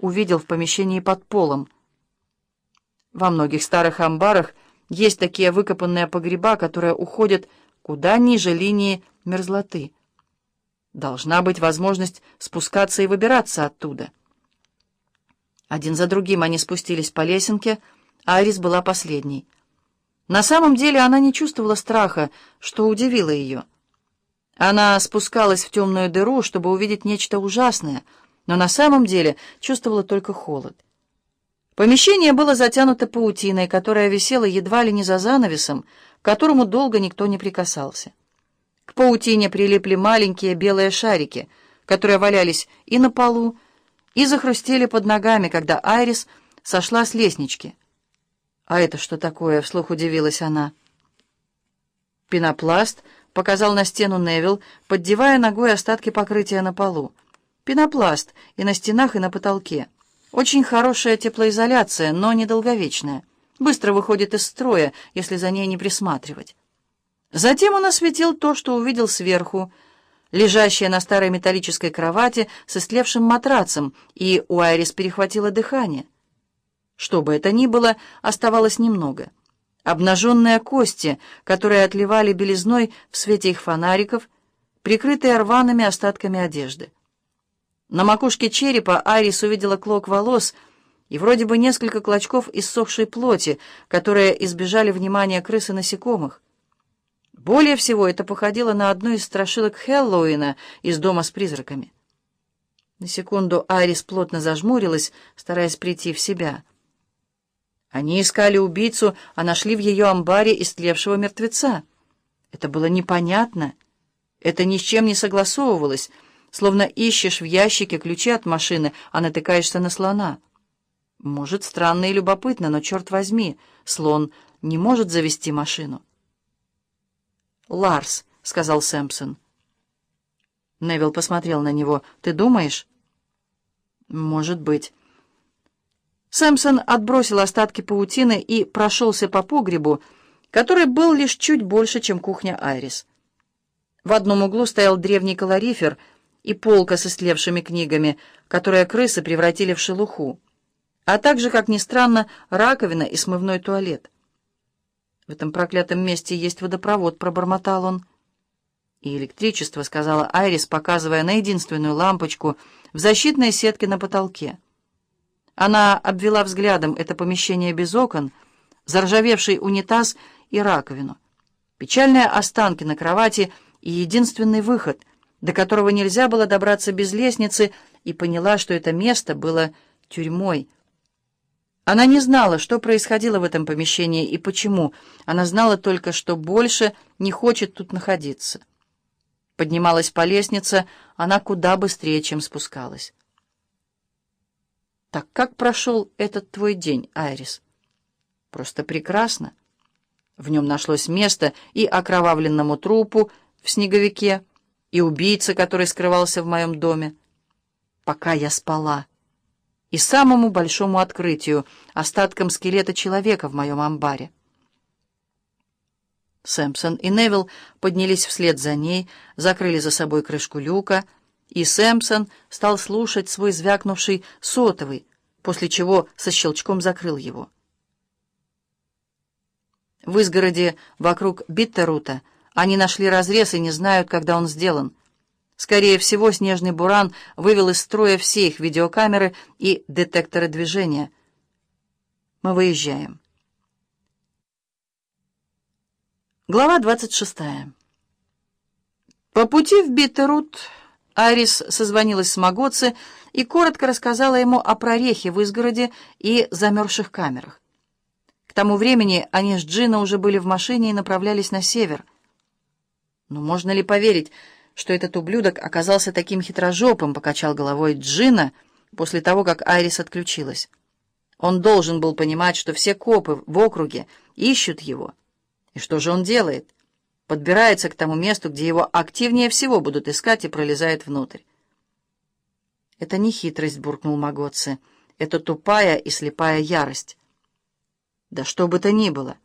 увидел в помещении под полом. Во многих старых амбарах есть такие выкопанные погреба, которые уходят куда ниже линии мерзлоты. Должна быть возможность спускаться и выбираться оттуда. Один за другим они спустились по лесенке, а Арис была последней. На самом деле она не чувствовала страха, что удивило ее. Она спускалась в темную дыру, чтобы увидеть нечто ужасное, но на самом деле чувствовала только холод. Помещение было затянуто паутиной, которая висела едва ли не за занавесом, к которому долго никто не прикасался. К паутине прилипли маленькие белые шарики, которые валялись и на полу, и захрустели под ногами, когда Айрис сошла с лестнички. «А это что такое?» — вслух удивилась она. «Пенопласт», — показал на стену Невил, поддевая ногой остатки покрытия на полу. «Пенопласт и на стенах, и на потолке. Очень хорошая теплоизоляция, но недолговечная. Быстро выходит из строя, если за ней не присматривать». Затем он осветил то, что увидел сверху, лежащее на старой металлической кровати с истлевшим матрацем, и у Айрис перехватило дыхание. Что бы это ни было, оставалось немного. Обнаженные кости, которые отливали белизной в свете их фонариков, прикрытые рваными остатками одежды. На макушке черепа Айрис увидела клок волос и вроде бы несколько клочков иссохшей плоти, которые избежали внимания крыс и насекомых. Более всего это походило на одну из страшилок Хэллоуина из «Дома с призраками». На секунду Айрис плотно зажмурилась, стараясь прийти в себя. Они искали убийцу, а нашли в ее амбаре истлевшего мертвеца. Это было непонятно. Это ни с чем не согласовывалось, словно ищешь в ящике ключи от машины, а натыкаешься на слона. Может, странно и любопытно, но, черт возьми, слон не может завести машину. «Ларс», — сказал Сэмпсон. Невил посмотрел на него. «Ты думаешь?» «Может быть». Сэмпсон отбросил остатки паутины и прошелся по погребу, который был лишь чуть больше, чем кухня Айрис. В одном углу стоял древний калорифер и полка с истлевшими книгами, которые крысы превратили в шелуху, а также, как ни странно, раковина и смывной туалет. «В этом проклятом месте есть водопровод», — пробормотал он. «И электричество», — сказала Айрис, показывая на единственную лампочку в защитной сетке на потолке. Она обвела взглядом это помещение без окон, заржавевший унитаз и раковину. Печальные останки на кровати и единственный выход, до которого нельзя было добраться без лестницы, и поняла, что это место было тюрьмой — она не знала, что происходило в этом помещении и почему. Она знала только, что больше не хочет тут находиться. Поднималась по лестнице, она куда быстрее, чем спускалась. «Так как прошел этот твой день, Айрис?» «Просто прекрасно. В нем нашлось место и окровавленному трупу в снеговике, и убийце, который скрывался в моем доме. Пока я спала» и самому большому открытию, остаткам скелета человека в моем амбаре. Сэмпсон и Невилл поднялись вслед за ней, закрыли за собой крышку люка, и Сэмпсон стал слушать свой звякнувший сотовый, после чего со щелчком закрыл его. В изгороде вокруг Биттерута они нашли разрез и не знают, когда он сделан — Скорее всего, снежный буран вывел из строя все их видеокамеры и детекторы движения. Мы выезжаем. Глава 26. По пути в Биттерут Арис созвонилась с Магоци и коротко рассказала ему о прорехе в изгороде и замерзших камерах. К тому времени они с Джина уже были в машине и направлялись на север. Но можно ли поверить, что этот ублюдок оказался таким хитрожопым, покачал головой Джина после того, как Айрис отключилась. Он должен был понимать, что все копы в округе ищут его. И что же он делает? Подбирается к тому месту, где его активнее всего будут искать и пролезает внутрь. «Это не хитрость», — буркнул Магоци. «Это тупая и слепая ярость». «Да что бы то ни было».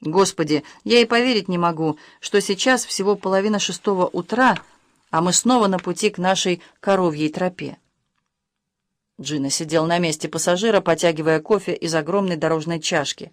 Господи, я и поверить не могу, что сейчас всего половина шестого утра, а мы снова на пути к нашей коровьей тропе. Джина сидел на месте пассажира, потягивая кофе из огромной дорожной чашки.